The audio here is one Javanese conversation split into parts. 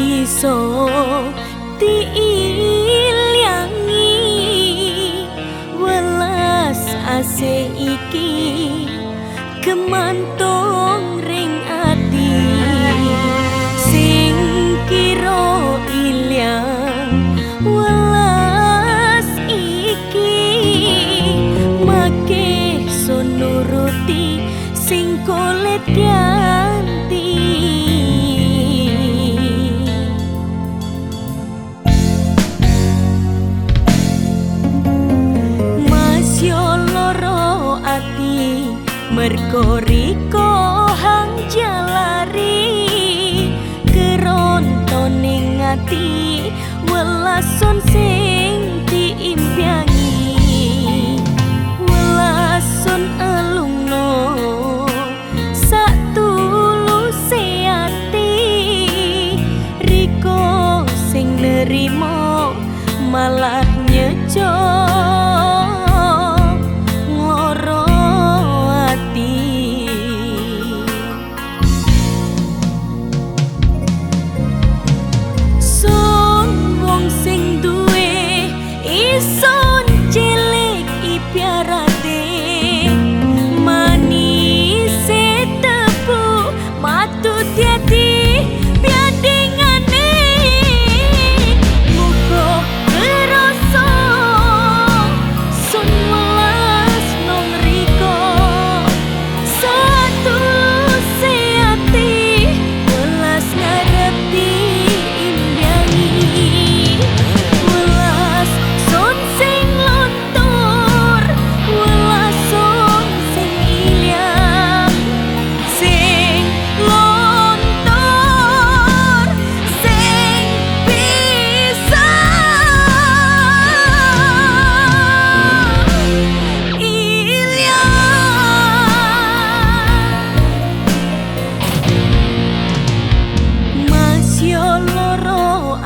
iso diilangi. Welas ase iki kemantan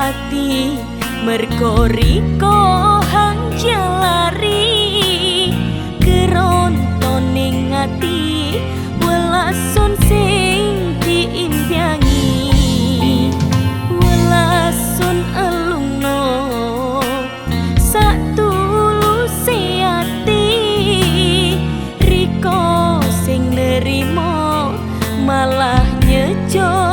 ati merko riko lari kerontoning ati welasun sing diimpiangi welasun elungno satu lusi ati. Riko sing nerimo malah nyejo